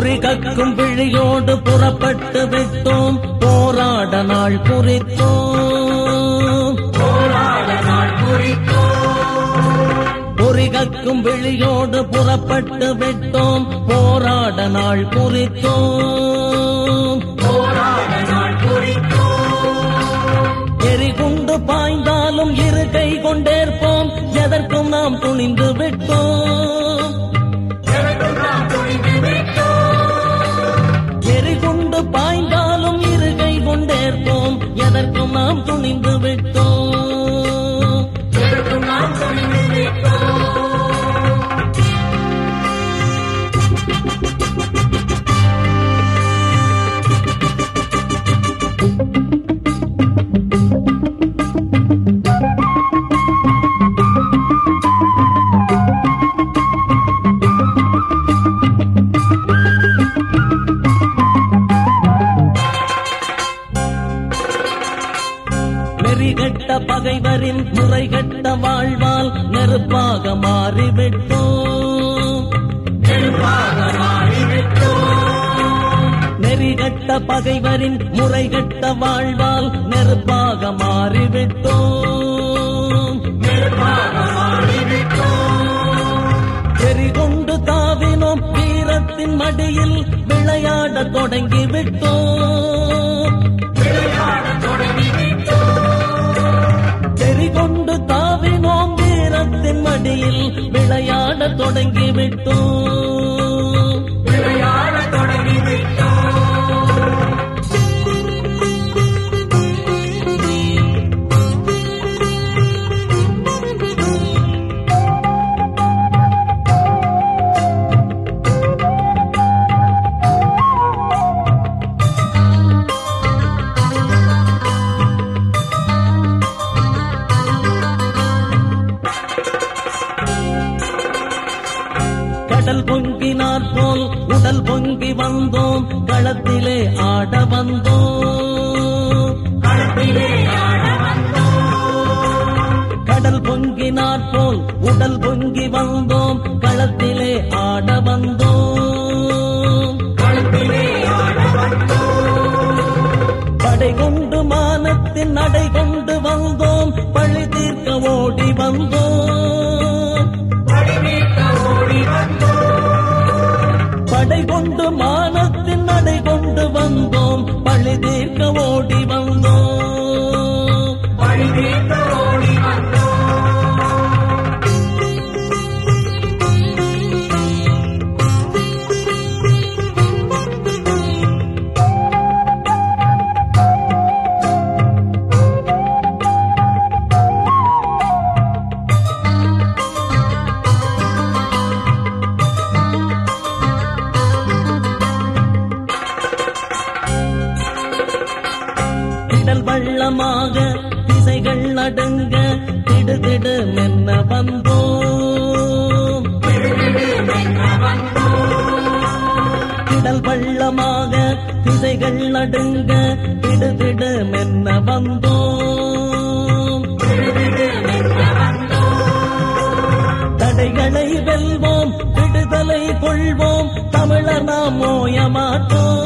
பொறி கக்கும் விழியோடு புறப்பட்டு விட்டோம். போராட நாள் குறித்தோம். பொறிகக்கும் விழியோடு புறப்பட்டு விட்டோம். போராட நாள் குறித்தோம். எரிகுண்டு பாய்ந்தாலும் இரு கை கொண்டேற்போம். எதற்கும் நாம் துணிந்து விட்டோம். நாம் துணிந்து விட்டோம். பகைவரின் முறைகட்ட வாழ்வால் நெருப்பாக மாறிவிட்டோம். நெறிகட்ட பகைவரின் முறைகட்ட வாழ்வால் நெருப்பாக மாறிவிட்டோம். எரிகொண்டு தாவினோம் வீரத்தின் மடியில் விளையாடத் தொடங்கிவிட்டோம். ತಂಗಿಬಿಟ್ಟು கடல் பொங்கினார் போல் உடல் பொங்கி வந்தோம். களத்திலே ஆட வந்தோம். கடல் பொங்கினார் போல் உடல் பொங்கி வந்தோம். களத்திலே ஆட வந்தோம். படை கொண்டு மானத்தின் நடை கொண்டு வந்தோம். பழி தீர்க்க ஓடி வந்தோம். கொண்டு மானத்தின் கடல் வள்ளமாக திசைகள் நடுங்க திடுதிடு மென்ன வந்தோம். கடல் வள்ளமாக திசைகள் நடுங்க திடுதிடு மென்ன வந்தோம். தடைகளை வெல்வோம் விடுதலை கொள்வோம் தமிழர் நாம் ஓயமாட்டோம்.